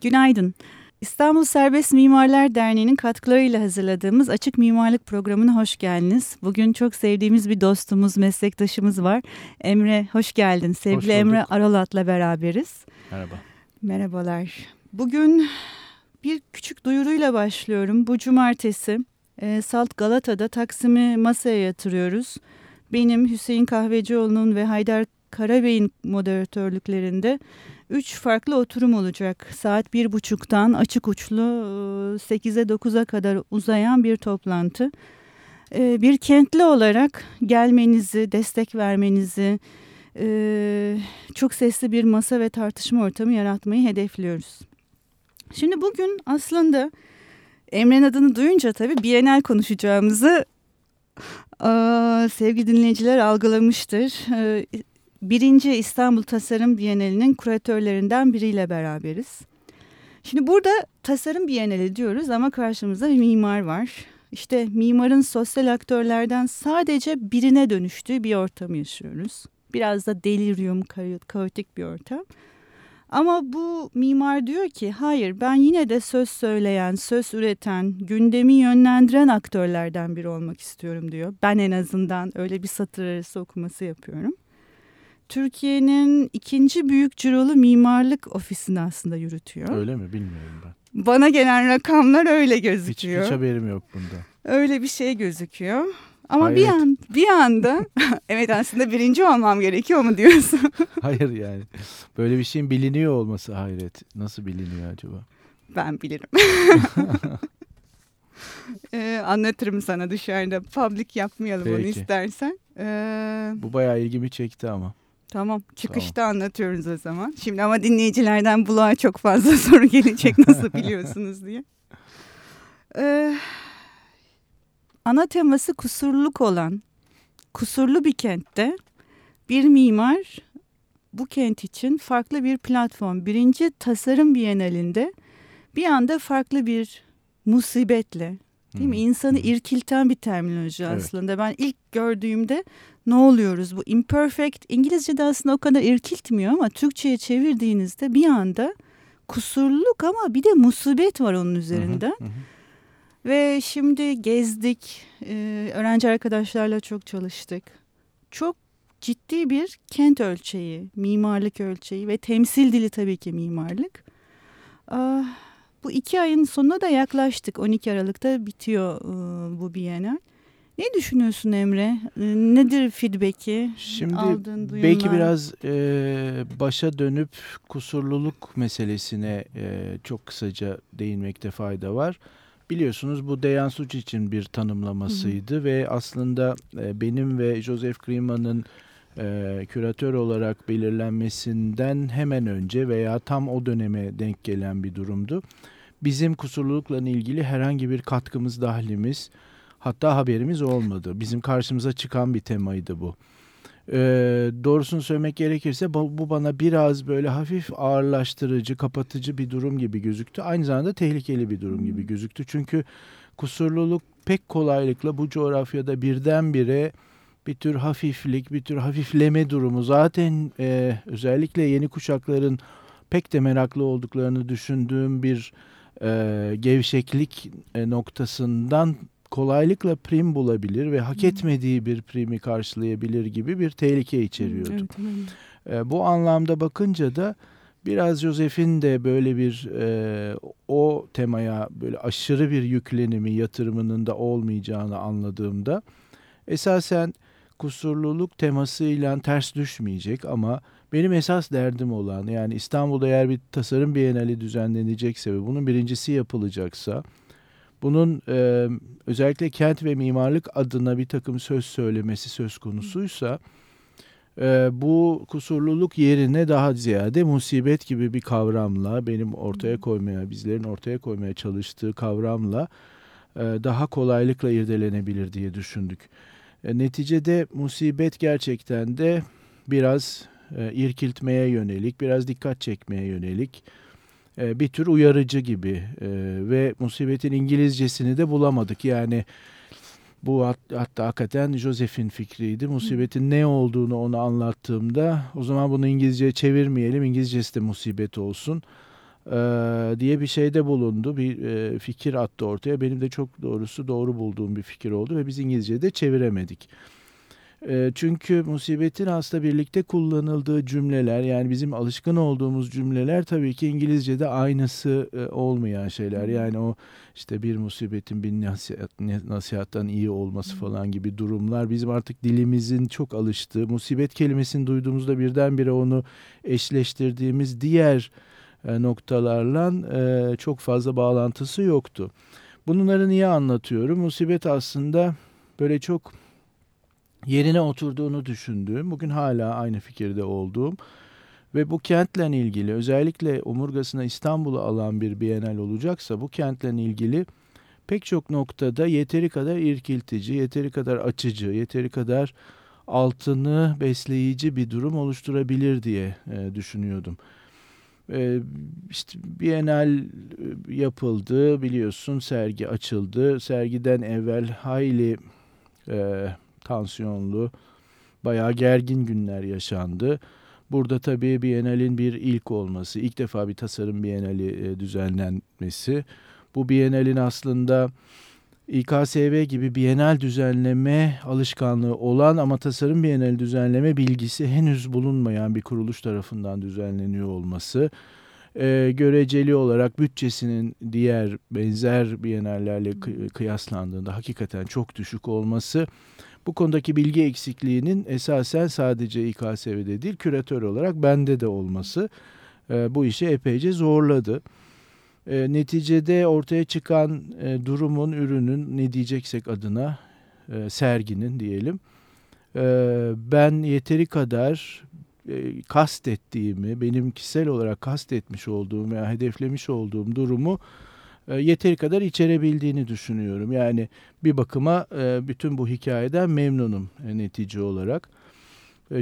Günaydın. İstanbul Serbest Mimarlar Derneği'nin katkılarıyla hazırladığımız Açık Mimarlık Programı'na hoş geldiniz. Bugün çok sevdiğimiz bir dostumuz, meslektaşımız var. Emre, hoş geldin. Sevgili hoş Emre Aralat'la beraberiz. Merhaba. Merhabalar. Bugün bir küçük duyuruyla başlıyorum. Bu cumartesi e, Salt Galata'da Taksim'i masaya yatırıyoruz. Benim Hüseyin Kahvecioğlu'nun ve Haydar Karabey'in moderatörlüklerinde üç farklı oturum olacak. Saat bir buçuktan açık uçlu 8'e 9'a kadar uzayan bir toplantı. E, bir kentli olarak gelmenizi, destek vermenizi, e, çok sesli bir masa ve tartışma ortamı yaratmayı hedefliyoruz. Şimdi bugün aslında Emre'nin adını duyunca tabii Bienal konuşacağımızı sevgili dinleyiciler algılamıştır. Birinci İstanbul Tasarım Bienali'nin kuratörlerinden biriyle beraberiz. Şimdi burada tasarım bienali diyoruz ama karşımızda bir mimar var. İşte mimarın sosyal aktörlerden sadece birine dönüştüğü bir ortamı yaşıyoruz. Biraz da delirium, kaotik bir ortam. Ama bu mimar diyor ki hayır ben yine de söz söyleyen, söz üreten, gündemi yönlendiren aktörlerden biri olmak istiyorum diyor. Ben en azından öyle bir satır arası okuması yapıyorum. Türkiye'nin ikinci büyük cirolu mimarlık ofisini aslında yürütüyor. Öyle mi bilmiyorum ben. Bana gelen rakamlar öyle gözüküyor. Hiç, hiç haberim yok bunda. Öyle bir şey gözüküyor. Ama Hayret. bir an bir anda evet aslında birinci olmam gerekiyor mu diyorsun? Hayır yani böyle bir şeyin biliniyor olması hayret. Nasıl biliniyor acaba? Ben bilirim. ee, anlatırım sana dışarıda. Public yapmayalım Peki. onu istersen. Ee, Bu bayağı ilgimi çekti ama. Tamam çıkışta tamam. anlatıyoruz o zaman. Şimdi ama dinleyicilerden buluğa çok fazla soru gelecek nasıl biliyorsunuz diye. Ee, ana teması kusurluk olan kusurlu bir kentte bir mimar bu kent için farklı bir platform. Birinci tasarım bienalinde bir anda farklı bir musibetle değil mi? İnsanı irkilten bir terminoloji evet. aslında. Ben ilk gördüğümde ne oluyoruz bu imperfect İngilizce'de aslında o kadar irkiltmiyor ama Türkçe'ye çevirdiğinizde bir anda kusurluk ama bir de musibet var onun üzerinde. Hı hı hı. Ve şimdi gezdik, ee, öğrenci arkadaşlarla çok çalıştık. Çok ciddi bir kent ölçeği, mimarlık ölçeği ve temsil dili tabii ki mimarlık. Ah, bu iki ayın sonuna da yaklaştık. 12 Aralık'ta bitiyor e, bu Bienal. Ne düşünüyorsun Emre? Ee, nedir feedback'i? Şimdi aldığın duyumlar? belki biraz e, başa dönüp kusurluluk meselesine e, çok kısaca değinmekte fayda var. Biliyorsunuz bu Dejan Suç için bir tanımlamasıydı hı hı. ve aslında e, benim ve Joseph Grima'nın e, küratör olarak belirlenmesinden hemen önce veya tam o döneme denk gelen bir durumdu. Bizim kusurlulukla ilgili herhangi bir katkımız, dahlimiz hatta haberimiz olmadı. Bizim karşımıza çıkan bir temaydı bu. Ee, doğrusunu söylemek gerekirse bu, bu bana biraz böyle hafif ağırlaştırıcı, kapatıcı bir durum gibi gözüktü. Aynı zamanda tehlikeli bir durum gibi gözüktü. Çünkü kusurluluk pek kolaylıkla bu coğrafyada birdenbire bir tür hafiflik, bir tür hafifleme durumu. Zaten e, özellikle yeni kuşakların pek de meraklı olduklarını düşündüğüm bir e, gevşeklik e, noktasından kolaylıkla prim bulabilir ve hak etmediği bir primi karşılayabilir gibi bir tehlike içeriyordu. Evet, evet. bu anlamda bakınca da biraz Joseph'in de böyle bir e, o temaya böyle aşırı bir yüklenimi yatırımının da olmayacağını anladığımda esasen kusurluluk temasıyla ters düşmeyecek ama benim esas derdim olan yani İstanbul'da eğer bir tasarım bienali düzenlenecekse ve bunun birincisi yapılacaksa bunun e, özellikle kent ve mimarlık adına bir takım söz söylemesi söz konusuysa e, bu kusurluluk yerine daha ziyade musibet gibi bir kavramla benim ortaya koymaya, bizlerin ortaya koymaya çalıştığı kavramla e, daha kolaylıkla irdelenebilir diye düşündük. E, neticede musibet gerçekten de biraz e, irkiltmeye yönelik, biraz dikkat çekmeye yönelik e, bir tür uyarıcı gibi e, ve musibetin İngilizcesini de bulamadık. Yani bu hat, hatta hakikaten Joseph'in fikriydi. Musibetin ne olduğunu ona anlattığımda o zaman bunu İngilizceye çevirmeyelim. İngilizcesi de musibet olsun. diye bir şeyde bulundu. Bir e, fikir attı ortaya. Benim de çok doğrusu doğru bulduğum bir fikir oldu ve biz İngilizce'de çeviremedik. Çünkü musibetin aslında birlikte kullanıldığı cümleler yani bizim alışkın olduğumuz cümleler tabii ki İngilizce'de aynısı olmayan şeyler. Yani o işte bir musibetin bir nasihat, nasihattan iyi olması falan gibi durumlar bizim artık dilimizin çok alıştığı musibet kelimesini duyduğumuzda birdenbire onu eşleştirdiğimiz diğer noktalarla çok fazla bağlantısı yoktu. Bunları niye anlatıyorum? Musibet aslında böyle çok yerine oturduğunu düşündüğüm, bugün hala aynı fikirde olduğum ve bu kentle ilgili özellikle omurgasına İstanbul'u alan bir Bienal olacaksa bu kentle ilgili pek çok noktada yeteri kadar irkiltici, yeteri kadar açıcı, yeteri kadar altını besleyici bir durum oluşturabilir diye e, düşünüyordum. E, işte Bienal yapıldı biliyorsun sergi açıldı. Sergiden evvel hayli e, tansiyonlu, bayağı gergin günler yaşandı. Burada tabii Biennale'in bir ilk olması, ilk defa bir tasarım Biennale e, düzenlenmesi. Bu Biennale'in aslında İKSV gibi Bienal düzenleme alışkanlığı olan ama tasarım Bienal düzenleme bilgisi henüz bulunmayan bir kuruluş tarafından düzenleniyor olması. E, göreceli olarak bütçesinin diğer benzer Biennallerle kıyaslandığında hakikaten çok düşük olması bu konudaki bilgi eksikliğinin esasen sadece İKSV'de değil küratör olarak bende de olması e, bu işi epeyce zorladı. E, neticede ortaya çıkan e, durumun, ürünün ne diyeceksek adına serginin diyelim. Ben yeteri kadar e, kastettiğimi, benim kişisel olarak kastetmiş olduğum veya hedeflemiş olduğum durumu yeteri kadar içerebildiğini düşünüyorum. Yani bir bakıma e, bütün bu hikayeden memnunum e, netice olarak.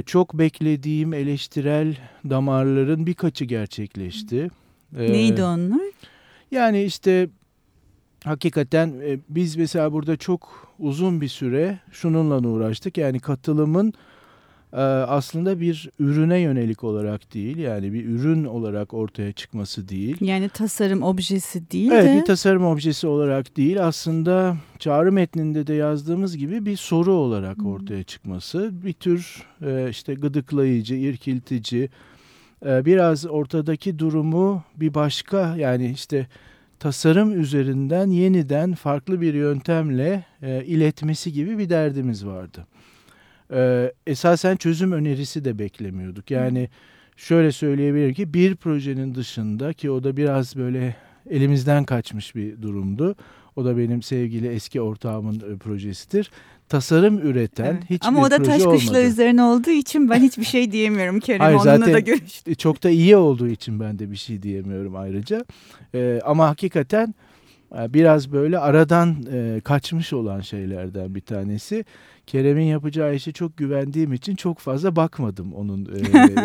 Çok beklediğim eleştirel damarların birkaçı gerçekleşti. Neydi onlar? Yani işte hakikaten biz mesela burada çok uzun bir süre şununla uğraştık. Yani katılımın aslında bir ürüne yönelik olarak değil yani bir ürün olarak ortaya çıkması değil. Yani tasarım objesi değil evet, de. Evet bir tasarım objesi olarak değil aslında çağrı metninde de yazdığımız gibi bir soru olarak ortaya çıkması. Bir tür e, işte gıdıklayıcı, irkiltici e, biraz ortadaki durumu bir başka yani işte tasarım üzerinden yeniden farklı bir yöntemle e, iletmesi gibi bir derdimiz vardı e, esasen çözüm önerisi de beklemiyorduk. Yani şöyle söyleyebilirim ki bir projenin dışında ki o da biraz böyle elimizden kaçmış bir durumdu. O da benim sevgili eski ortağımın e, projesidir. Tasarım üreten evet. hiçbir Ama o da taş kışla üzerine olduğu için ben hiçbir şey diyemiyorum Kerem. Hayır, Onunla zaten da görüştüm. Çok da iyi olduğu için ben de bir şey diyemiyorum ayrıca. Ee, ama hakikaten e, biraz böyle aradan e, kaçmış olan şeylerden bir tanesi. Kerem'in yapacağı işe çok güvendiğim için çok fazla bakmadım onun e,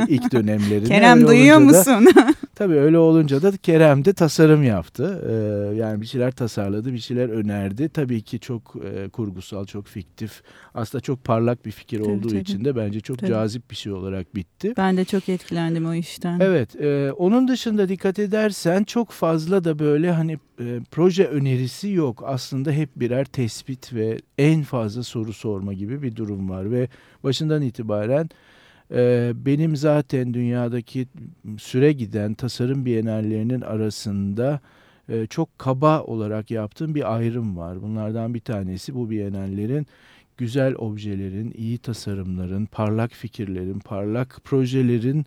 ilk dönemlerine. Kerem öyle duyuyor musun? Da, tabii öyle olunca da Kerem de tasarım yaptı. E, yani bir şeyler tasarladı, bir şeyler önerdi. Tabii ki çok e, kurgusal, çok fiktif. Aslında çok parlak bir fikir tabii, olduğu tabii. için de bence çok tabii. cazip bir şey olarak bitti. Ben de çok etkilendim o işten. Evet. E, onun dışında dikkat edersen çok fazla da böyle hani e, proje önerisi yok. Aslında hep birer tespit ve en fazla soru sorma gibi bir durum var ve başından itibaren e, benim zaten dünyadaki süre giden tasarım bienallerinin arasında e, çok kaba olarak yaptığım bir ayrım var. Bunlardan bir tanesi bu bienallerin güzel objelerin, iyi tasarımların, parlak fikirlerin, parlak projelerin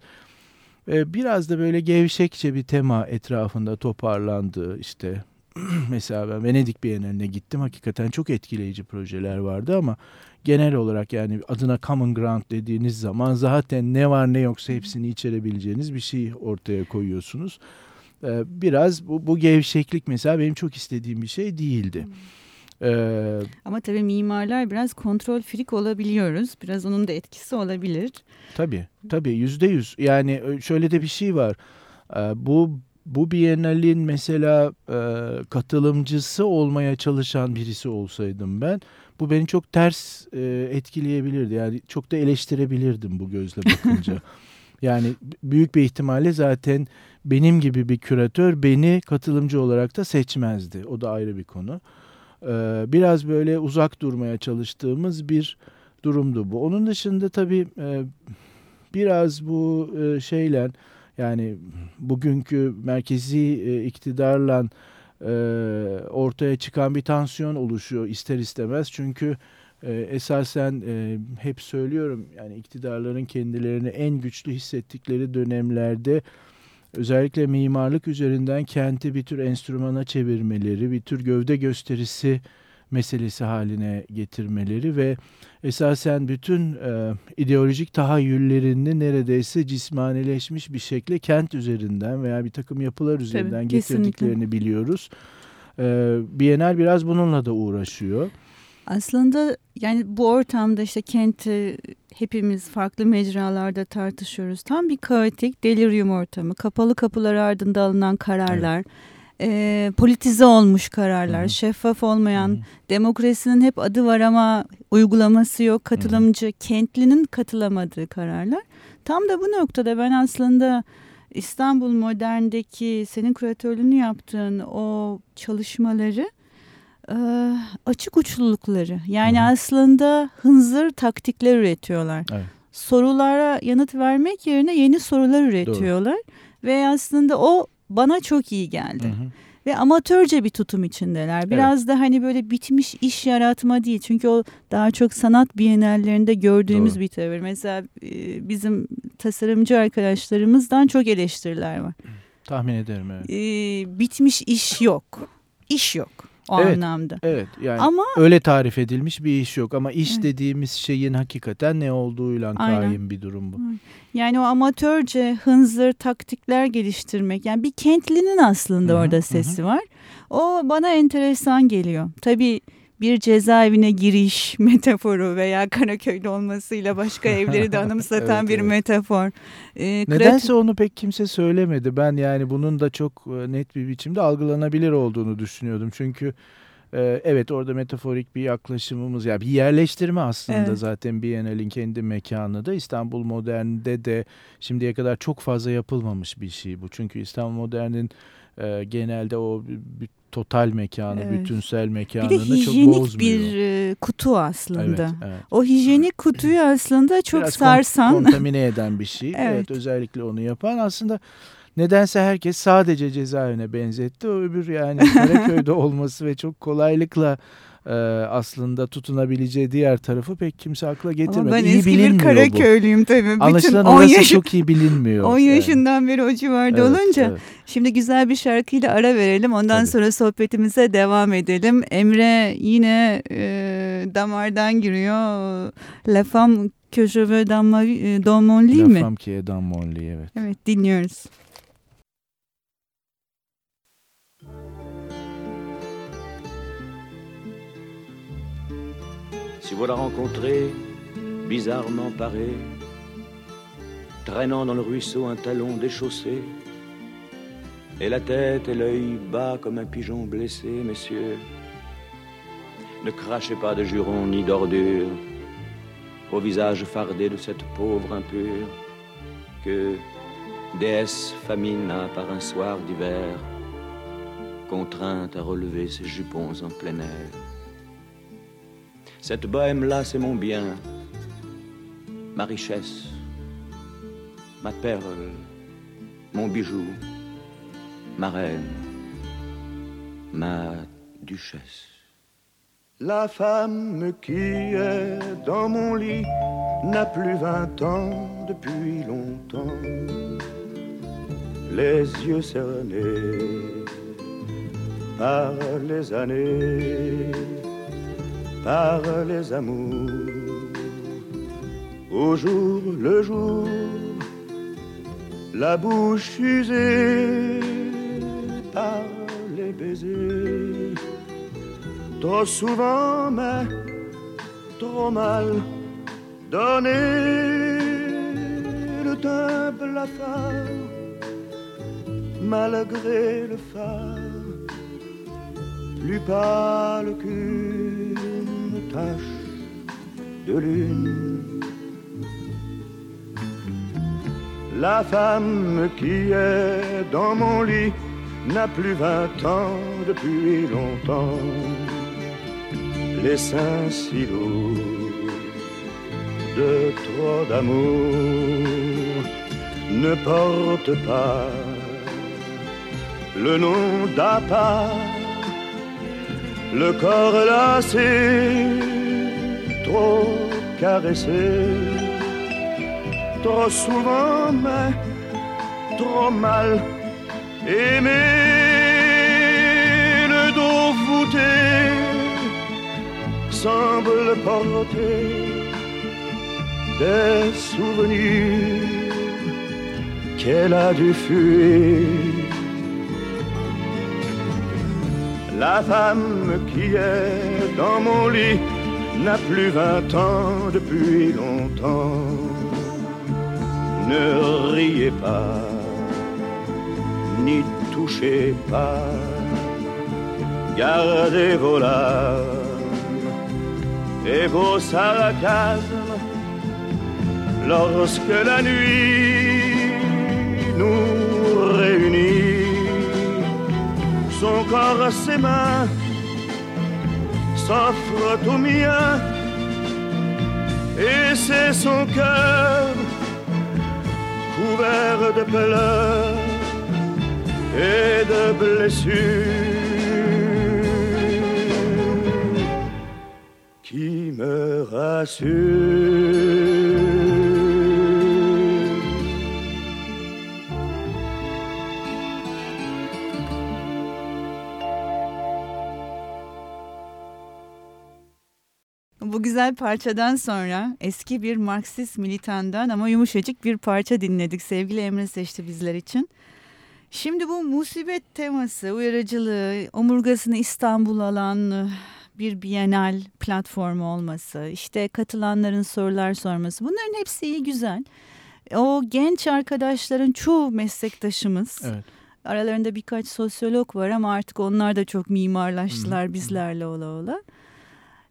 e, biraz da böyle gevşekçe bir tema etrafında toparlandığı işte mesela ben Venedik Bienali'ne gittim. Hakikaten çok etkileyici projeler vardı ama genel olarak yani adına common ground dediğiniz zaman zaten ne var ne yoksa hepsini içerebileceğiniz bir şey ortaya koyuyorsunuz. Ee, biraz bu, bu gevşeklik mesela benim çok istediğim bir şey değildi. Hmm. Ee, Ama tabii mimarlar biraz kontrol frik olabiliyoruz. Biraz onun da etkisi olabilir. Tabii, tabii yüzde yüz. Yani şöyle de bir şey var. Ee, bu bu Biennale'in mesela e, katılımcısı olmaya çalışan birisi olsaydım ben bu beni çok ters e, etkileyebilirdi. Yani çok da eleştirebilirdim bu gözle bakınca. yani büyük bir ihtimalle zaten benim gibi bir küratör beni katılımcı olarak da seçmezdi. O da ayrı bir konu. Ee, biraz böyle uzak durmaya çalıştığımız bir durumdu bu. Onun dışında tabii e, biraz bu e, şeyler yani bugünkü merkezi e, iktidarla ortaya çıkan bir tansiyon oluşuyor ister istemez. Çünkü esasen hep söylüyorum yani iktidarların kendilerini en güçlü hissettikleri dönemlerde özellikle mimarlık üzerinden kenti bir tür enstrümana çevirmeleri, bir tür gövde gösterisi meselesi haline getirmeleri ve esasen bütün e, ideolojik tahayyüllerini neredeyse cismanileşmiş bir şekilde kent üzerinden veya bir takım yapılar üzerinden Tabii, getirdiklerini kesinlikle. biliyoruz. E, Bienal biraz bununla da uğraşıyor. Aslında yani bu ortamda işte kenti hepimiz farklı mecralarda tartışıyoruz. Tam bir kaotik delirium ortamı. Kapalı kapılar ardında alınan kararlar. Evet e, politize olmuş kararlar, Hı-hı. şeffaf olmayan, Hı-hı. demokrasinin hep adı var ama uygulaması yok, katılımcı, Hı-hı. kentlinin katılamadığı kararlar. Tam da bu noktada ben aslında İstanbul Modern'deki senin küratörlüğünü yaptığın o çalışmaları e, açık uçlulukları yani Hı-hı. aslında hınzır taktikler üretiyorlar. Evet. Sorulara yanıt vermek yerine yeni sorular üretiyorlar Doğru. ve aslında o bana çok iyi geldi. Hı hı. Ve amatörce bir tutum içindeler. Biraz evet. da hani böyle bitmiş iş yaratma değil. Çünkü o daha çok sanat bienallerinde gördüğümüz Doğru. bir tavır. Mesela e, bizim tasarımcı arkadaşlarımızdan çok eleştiriler var. Tahmin ederim evet. Ee, bitmiş iş yok. İş yok o evet, anlamda. Evet yani ama, öyle tarif edilmiş bir iş yok ama iş evet. dediğimiz şeyin hakikaten ne olduğuyla kaim bir durum bu. Yani o amatörce hınzır taktikler geliştirmek yani bir kentlinin aslında hı -hı, orada sesi hı. var. O bana enteresan geliyor. Tabii bir cezaevine giriş metaforu veya Karaköy'de olmasıyla başka evleri de anımsatan evet, bir evet. metafor. Ee, Nedense onu pek kimse söylemedi. Ben yani bunun da çok e, net bir biçimde algılanabilir olduğunu düşünüyordum. Çünkü e, evet orada metaforik bir yaklaşımımız ya yani bir yerleştirme aslında evet. zaten Biennale'in kendi mekanı da İstanbul Modern'de de şimdiye kadar çok fazla yapılmamış bir şey bu. Çünkü İstanbul Modern'in e, genelde o total mekanı, evet. bütünsel mekanını. Bir de hijyenik bir e, kutu aslında. Evet, evet. O hijyenik kutuyu aslında çok Biraz sarsan. kontamine eden bir şey. evet. evet, özellikle onu yapan aslında nedense herkes sadece cezaevine benzetti. O öbür yani Karaköy'de olması ve çok kolaylıkla e, aslında tutunabileceği diğer tarafı pek kimse akla getirmedi. Ama ben iyi eski bir Karaköylüyüm bu. tabii. Anlaşılan orası yaş... çok iyi bilinmiyor. 10 yaşından yani. beri o civarda evet, olunca. Evet. Şimdi güzel bir şarkıyla ara verelim. Ondan tabii. sonra sohbetimize devam edelim. Emre yine e, damardan giriyor. La femme que je veux dans, ma, dans mon lit La mi? femme qui est dans mon lit evet. Evet dinliyoruz. Si vous la rencontrez, bizarrement parée, traînant dans le ruisseau un talon déchaussé, et la tête et l'œil bas comme un pigeon blessé, messieurs, ne crachez pas de jurons ni d'ordures au visage fardé de cette pauvre impure que déesse famine a par un soir d'hiver, contrainte à relever ses jupons en plein air. Cette bohème-là, c'est mon bien, ma richesse, ma perle, mon bijou, ma reine, ma duchesse. La femme qui est dans mon lit n'a plus vingt ans depuis longtemps. Les yeux cernés par les années par les amours. Au jour le jour, la bouche usée par les baisers. Trop souvent, mais trop mal donné le teint blafard, malgré le phare, plus pâle que de lune. La femme qui est dans mon lit n'a plus vingt ans depuis longtemps. Les seins si lourds de trop d'amour ne portent pas le nom d'appart, le corps lassé, trop caressé, trop souvent, mais trop mal aimé, le dos voûté semble porter des souvenirs qu'elle a dû fuir La femme qui est dans mon lit n'a plus vingt ans depuis longtemps. Ne riez pas, ni touchez pas, gardez vos larmes et vos sarcasmes lorsque la nuit son corps à ses mains s'offre au mien et c'est son cœur couvert de pleurs et de blessures qui me rassure. Güzel parçadan sonra eski bir Marksist militandan ama yumuşacık bir parça dinledik. Sevgili Emre seçti bizler için. Şimdi bu musibet teması, uyarıcılığı, omurgasını İstanbul alan bir bienal platformu olması, işte katılanların sorular sorması bunların hepsi iyi güzel. O genç arkadaşların çoğu meslektaşımız. Evet. Aralarında birkaç sosyolog var ama artık onlar da çok mimarlaştılar bizlerle ola ola.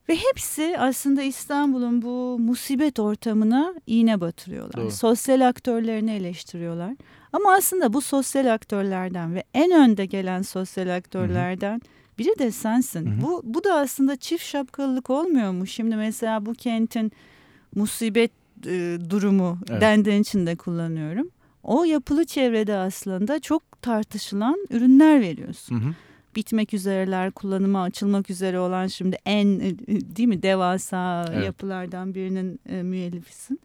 Ve hepsi aslında İstanbul'un bu musibet ortamına iğne batırıyorlar. Doğru. Sosyal aktörlerini eleştiriyorlar. Ama aslında bu sosyal aktörlerden ve en önde gelen sosyal aktörlerden Hı -hı. biri de sensin. Hı -hı. Bu, bu da aslında çift şapkalılık olmuyor mu? Şimdi mesela bu kentin musibet e, durumu evet. dendiğin için de kullanıyorum. O yapılı çevrede aslında çok tartışılan ürünler veriyorsun. Hı hı bitmek üzereler, kullanıma açılmak üzere olan şimdi en e, değil mi devasa evet. yapılardan birinin e, müellifisin.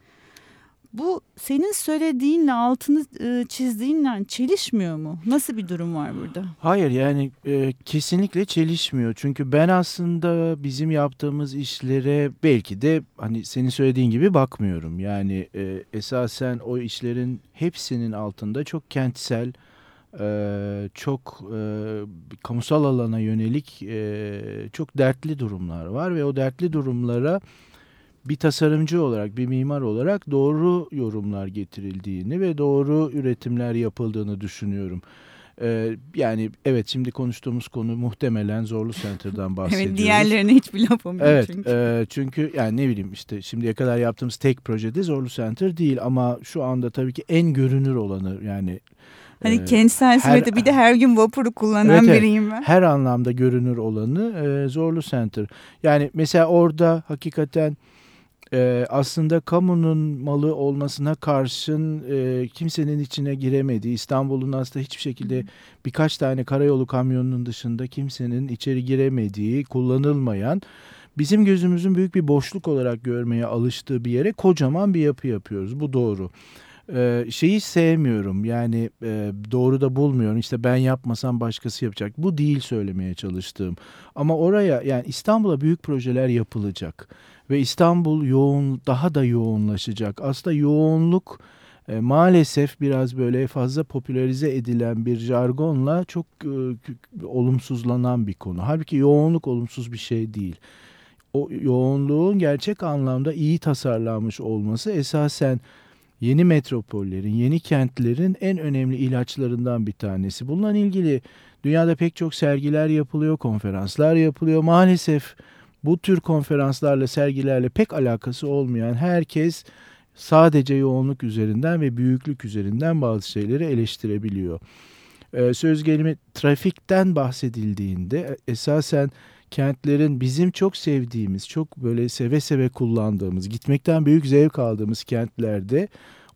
Bu senin söylediğinle altını e, çizdiğinle çelişmiyor mu? Nasıl bir durum var burada? Hayır yani e, kesinlikle çelişmiyor. Çünkü ben aslında bizim yaptığımız işlere belki de hani senin söylediğin gibi bakmıyorum. Yani e, esasen o işlerin hepsinin altında çok kentsel, e, çok e, kamusal alana yönelik e, çok dertli durumlar var ve o dertli durumlara bir tasarımcı olarak, bir mimar olarak doğru yorumlar getirildiğini ve doğru üretimler yapıldığını düşünüyorum. Ee, yani evet şimdi konuştuğumuz konu muhtemelen Zorlu Center'dan bahsediyoruz. evet diğerlerine hiçbir lafım yok evet, çünkü. E, çünkü yani ne bileyim işte şimdiye kadar yaptığımız tek projede Zorlu Center değil ama şu anda tabii ki en görünür olanı yani Hani ee, kentsel sürede bir de her gün vapuru kullanan evet, biriyim ben. Her anlamda görünür olanı e, Zorlu Center. Yani mesela orada hakikaten e, aslında kamunun malı olmasına karşın e, kimsenin içine giremediği İstanbul'un aslında hiçbir şekilde birkaç tane karayolu kamyonunun dışında kimsenin içeri giremediği, kullanılmayan bizim gözümüzün büyük bir boşluk olarak görmeye alıştığı bir yere kocaman bir yapı yapıyoruz. Bu doğru şeyi sevmiyorum. Yani doğru da bulmuyorum. İşte ben yapmasam başkası yapacak. Bu değil söylemeye çalıştığım. Ama oraya yani İstanbul'a büyük projeler yapılacak. Ve İstanbul yoğun daha da yoğunlaşacak. Aslında yoğunluk maalesef biraz böyle fazla popülerize edilen bir jargonla çok olumsuzlanan bir konu. Halbuki yoğunluk olumsuz bir şey değil. O yoğunluğun gerçek anlamda iyi tasarlanmış olması esasen yeni metropollerin, yeni kentlerin en önemli ilaçlarından bir tanesi. Bununla ilgili dünyada pek çok sergiler yapılıyor, konferanslar yapılıyor. Maalesef bu tür konferanslarla, sergilerle pek alakası olmayan herkes sadece yoğunluk üzerinden ve büyüklük üzerinden bazı şeyleri eleştirebiliyor. Ee, söz gelimi trafikten bahsedildiğinde e, esasen kentlerin bizim çok sevdiğimiz, çok böyle seve seve kullandığımız, gitmekten büyük zevk aldığımız kentlerde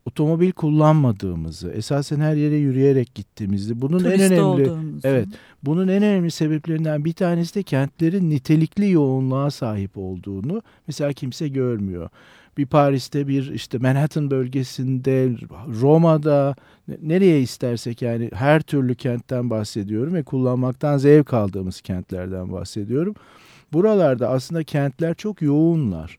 otomobil kullanmadığımızı, esasen her yere yürüyerek gittiğimizi, bunun Turist en önemli olduğumuzu. evet, bunun en önemli sebeplerinden bir tanesi de kentlerin nitelikli yoğunluğa sahip olduğunu mesela kimse görmüyor. Bir Paris'te, bir işte Manhattan bölgesinde, Roma'da nereye istersek yani her türlü kentten bahsediyorum ve kullanmaktan zevk aldığımız kentlerden bahsediyorum. Buralarda aslında kentler çok yoğunlar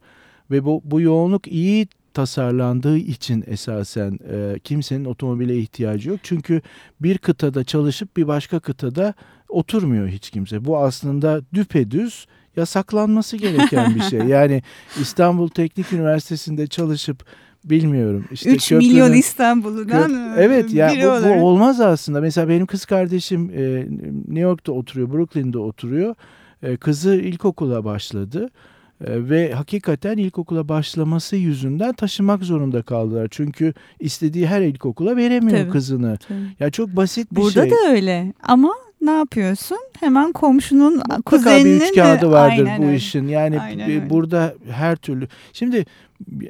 ve bu, bu yoğunluk iyi tasarlandığı için esasen e, kimsenin otomobile ihtiyacı yok. Çünkü bir kıtada çalışıp bir başka kıtada oturmuyor hiç kimse. Bu aslında düpedüz yasaklanması gereken bir şey. Yani İstanbul Teknik Üniversitesi'nde çalışıp bilmiyorum. İşte 3 milyon İstanbul'dan köp, Evet ya yani bu, bu olmaz aslında. Mesela benim kız kardeşim e, New York'ta oturuyor, Brooklyn'de oturuyor. E, kızı ilkokula başladı. E, ve hakikaten ilkokula başlaması yüzünden taşımak zorunda kaldılar. Çünkü istediği her ilkokula veremiyor tabii, kızını. Tabii. Ya çok basit bir Burada şey. Burada da öyle ama ne yapıyorsun? Hemen komşunun Mutlaka kuzeninin bir üç kağıdı vardır aynen bu öyle. işin. Yani aynen burada öyle. her türlü. Şimdi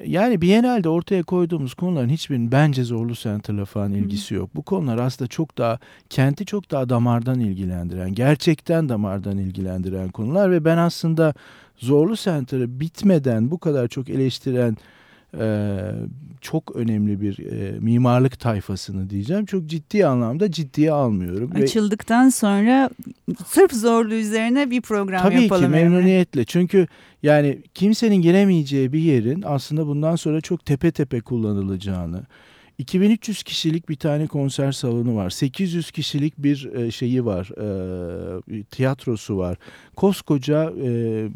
yani Biennale'de ortaya koyduğumuz konuların hiçbirinin bence Zorlu Center'la falan ilgisi yok. Bu konular aslında çok daha kenti çok daha damardan ilgilendiren, gerçekten damardan ilgilendiren konular ve ben aslında Zorlu Center'ı bitmeden bu kadar çok eleştiren e, çok önemli bir e, mimarlık tayfasını diyeceğim. Çok ciddi anlamda ciddiye almıyorum. Açıldıktan Ve, sonra sırf zorlu üzerine bir program tabii yapalım. Tabii ki memnuniyetle. Yani. Çünkü yani kimsenin giremeyeceği bir yerin aslında bundan sonra çok tepe tepe kullanılacağını, 2300 kişilik bir tane konser salonu var. 800 kişilik bir e, şeyi var. E, tiyatrosu var. Koskoca e,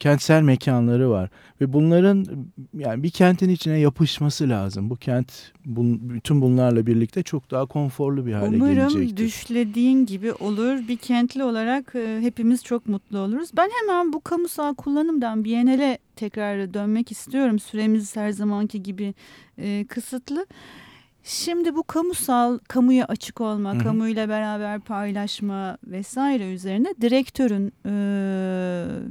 kentsel mekanları var ve bunların yani bir kentin içine yapışması lazım. Bu kent bun, bütün bunlarla birlikte çok daha konforlu bir hale Umarım gelecektir. Umarım düşlediğin gibi olur. Bir kentli olarak e, hepimiz çok mutlu oluruz. Ben hemen bu kamusal kullanımdan Biennale tekrar dönmek istiyorum. Süremiz her zamanki gibi e, kısıtlı. Şimdi bu kamusal, kamuya açık olma, Hı-hı. kamuyla beraber paylaşma vesaire üzerine direktörün e,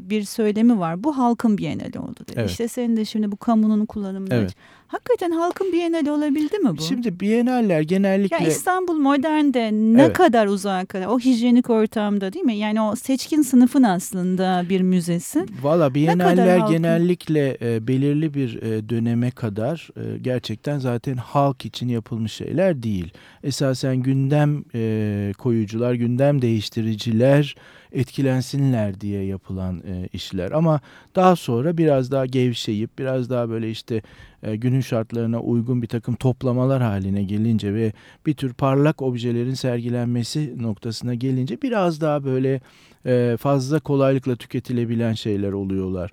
bir söylemi var. Bu halkın bienali oldu dedi. Evet. İşte senin de şimdi bu kamunun kullanımını evet. Hakikaten halkın bienali olabildi mi bu? Şimdi bienaller genellikle... Ya İstanbul modernde ne evet. kadar uzağa kadar o hijyenik ortamda değil mi? Yani o seçkin sınıfın aslında bir müzesi. Valla bienaller genellikle e, belirli bir e, döneme kadar e, gerçekten zaten halk için yapılmış şeyler değil. Esasen gündem e, koyucular, gündem değiştiriciler etkilensinler diye yapılan e, işler. Ama daha sonra biraz daha gevşeyip biraz daha böyle işte e, günün şartlarına uygun bir takım toplamalar haline gelince ve bir tür parlak objelerin sergilenmesi noktasına gelince biraz daha böyle e, fazla kolaylıkla tüketilebilen şeyler oluyorlar.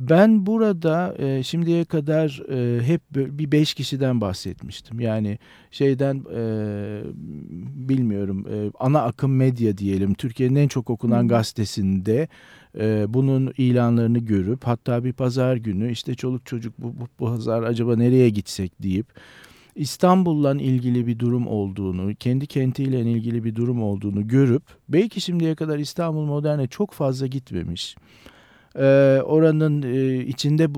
Ben burada e, şimdiye kadar e, hep bir beş kişiden bahsetmiştim. Yani şeyden e, bilmiyorum e, ana akım medya diyelim Türkiye'nin en çok okunan gazetesinde e, bunun ilanlarını görüp hatta bir pazar günü işte çoluk çocuk bu, bu, bu pazar acaba nereye gitsek deyip İstanbul'la ilgili bir durum olduğunu, kendi kentiyle ilgili bir durum olduğunu görüp belki şimdiye kadar İstanbul Modern'e çok fazla gitmemiş e, oranın e, içinde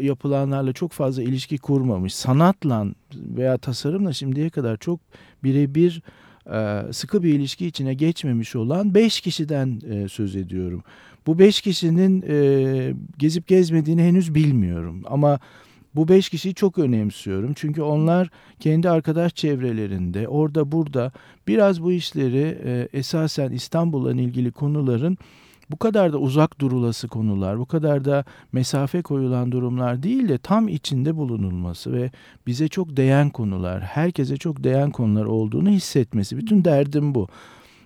yapılanlarla çok fazla ilişki kurmamış. Sanatla veya tasarımla şimdiye kadar çok birebir e, sıkı bir ilişki içine geçmemiş olan beş kişiden e, söz ediyorum. Bu beş kişinin gezip gezmediğini henüz bilmiyorum ama bu beş kişiyi çok önemsiyorum. Çünkü onlar kendi arkadaş çevrelerinde orada burada biraz bu işleri esasen İstanbul'la ilgili konuların bu kadar da uzak durulası konular, bu kadar da mesafe koyulan durumlar değil de tam içinde bulunulması ve bize çok değen konular, herkese çok değen konular olduğunu hissetmesi. Bütün derdim bu.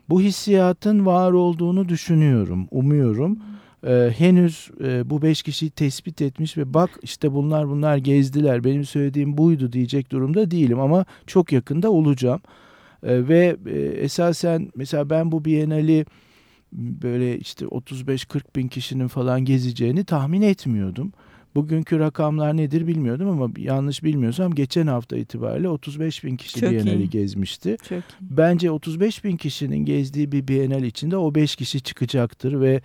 Bu hissiyatın var olduğunu düşünüyorum, umuyorum. Ee, henüz e, bu beş kişiyi tespit etmiş ve bak işte bunlar bunlar gezdiler, benim söylediğim buydu diyecek durumda değilim ama çok yakında olacağım. Ee, ve e, esasen mesela ben bu Biennale'i böyle işte 35-40 bin kişinin falan gezeceğini tahmin etmiyordum. Bugünkü rakamlar nedir bilmiyordum ama yanlış bilmiyorsam geçen hafta itibariyle 35 bin kişi Çok Biennale'i iyi. gezmişti. Çok iyi. Bence 35 bin kişinin gezdiği bir Biennale içinde o 5 kişi çıkacaktır ve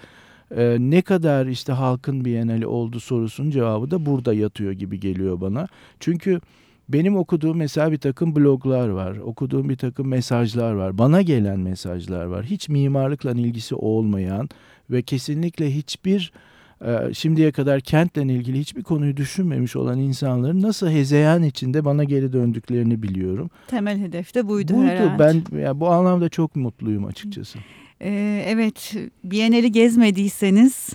e, ne kadar işte halkın Biennale oldu sorusunun cevabı da burada yatıyor gibi geliyor bana. Çünkü benim okuduğum mesela bir takım bloglar var, okuduğum bir takım mesajlar var, bana gelen mesajlar var. Hiç mimarlıkla ilgisi olmayan ve kesinlikle hiçbir e, şimdiye kadar kentle ilgili hiçbir konuyu düşünmemiş olan insanların nasıl hezeyan içinde bana geri döndüklerini biliyorum. Temel hedef de buydu, Buydu. herhalde. Ben ya bu anlamda çok mutluyum açıkçası. Ee, evet, Biennale'i gezmediyseniz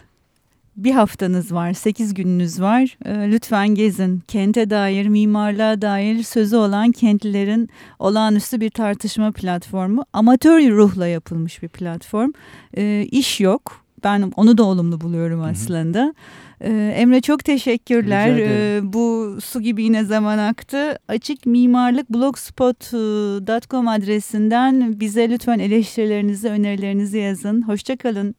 bir haftanız var, sekiz gününüz var. Ee, lütfen gezin. Kente dair, mimarlığa dair sözü olan kentlilerin olağanüstü bir tartışma platformu. Amatör ruhla yapılmış bir platform. Ee, iş yok. Ben onu da olumlu buluyorum aslında. Ee, Emre çok teşekkürler. Ee, bu su gibi yine zaman aktı. Açık mimarlık blogspot.com adresinden bize lütfen eleştirilerinizi, önerilerinizi yazın. Hoşçakalın.